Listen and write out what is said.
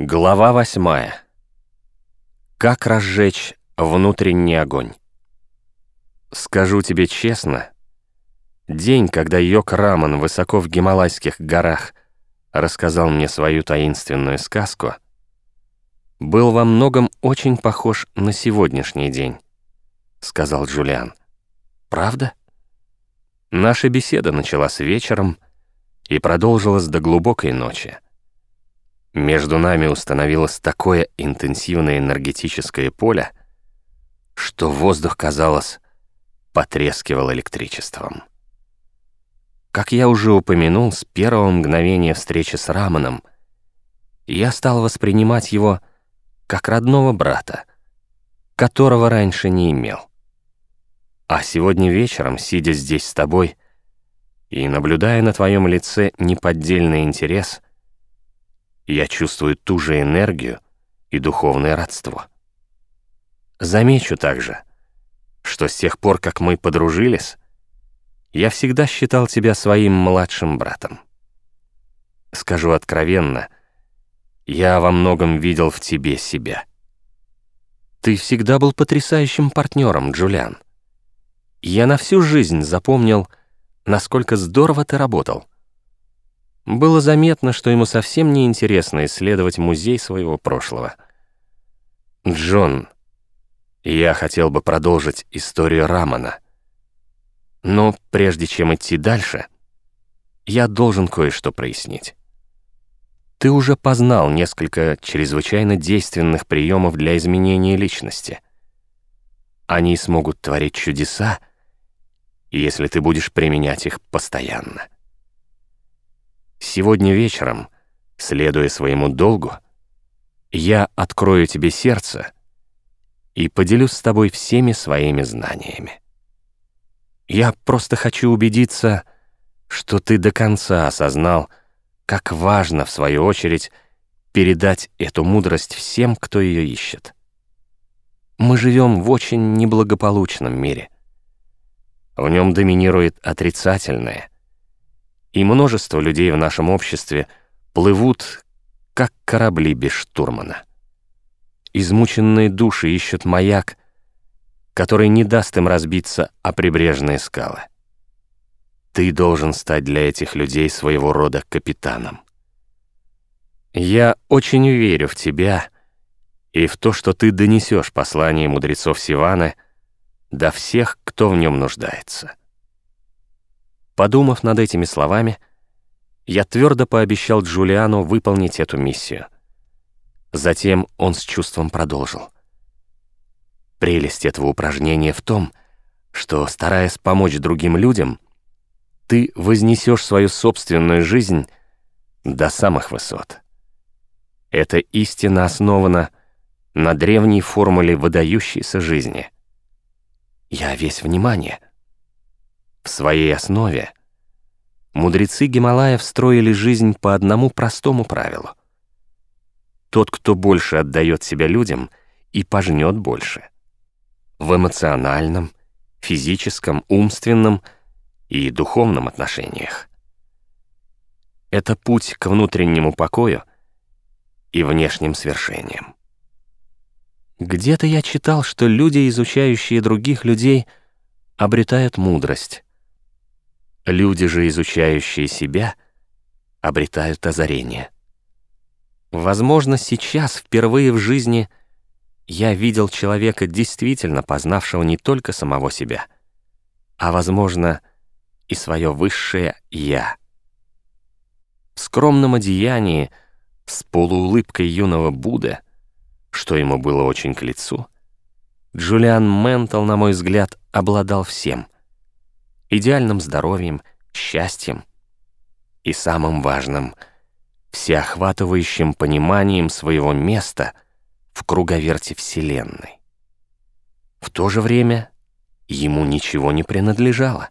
Глава восьмая. Как разжечь внутренний огонь? Скажу тебе честно, день, когда Йок Раман высоко в Гималайских горах рассказал мне свою таинственную сказку, был во многом очень похож на сегодняшний день, сказал Джулиан. Правда? Наша беседа началась вечером и продолжилась до глубокой ночи. Между нами установилось такое интенсивное энергетическое поле, что воздух, казалось, потрескивал электричеством. Как я уже упомянул, с первого мгновения встречи с Раманом я стал воспринимать его как родного брата, которого раньше не имел. А сегодня вечером, сидя здесь с тобой и наблюдая на твоем лице неподдельный интерес — я чувствую ту же энергию и духовное родство. Замечу также, что с тех пор, как мы подружились, я всегда считал тебя своим младшим братом. Скажу откровенно, я во многом видел в тебе себя. Ты всегда был потрясающим партнером, Джулиан. Я на всю жизнь запомнил, насколько здорово ты работал — было заметно, что ему совсем не интересно исследовать музей своего прошлого. «Джон, я хотел бы продолжить историю Рамана. Но прежде чем идти дальше, я должен кое-что прояснить. Ты уже познал несколько чрезвычайно действенных приемов для изменения личности. Они смогут творить чудеса, если ты будешь применять их постоянно. Сегодня вечером, следуя своему долгу, я открою тебе сердце и поделюсь с тобой всеми своими знаниями. Я просто хочу убедиться, что ты до конца осознал, как важно, в свою очередь, передать эту мудрость всем, кто ее ищет. Мы живем в очень неблагополучном мире. В нем доминирует отрицательное — и множество людей в нашем обществе плывут, как корабли без штурмана. Измученные души ищут маяк, который не даст им разбиться о прибрежные скалы. Ты должен стать для этих людей своего рода капитаном. Я очень верю в тебя и в то, что ты донесешь послание мудрецов Сиваны до всех, кто в нем нуждается. Подумав над этими словами, я твердо пообещал Джулиану выполнить эту миссию. Затем он с чувством продолжил. Прелесть этого упражнения в том, что, стараясь помочь другим людям, ты вознесешь свою собственную жизнь до самых высот. Эта истина основана на древней формуле выдающейся жизни. Я весь внимание — в своей основе мудрецы Гималая встроили жизнь по одному простому правилу. Тот, кто больше отдает себя людям, и пожнет больше. В эмоциональном, физическом, умственном и духовном отношениях. Это путь к внутреннему покою и внешним свершениям. Где-то я читал, что люди, изучающие других людей, обретают мудрость, Люди же, изучающие себя, обретают озарение. Возможно, сейчас, впервые в жизни, я видел человека, действительно познавшего не только самого себя, а, возможно, и свое высшее «я». В скромном одеянии, с полуулыбкой юного Будды, что ему было очень к лицу, Джулиан Ментал, на мой взгляд, обладал всем — идеальным здоровьем, счастьем и самым важным — всеохватывающим пониманием своего места в круговерте Вселенной. В то же время ему ничего не принадлежало.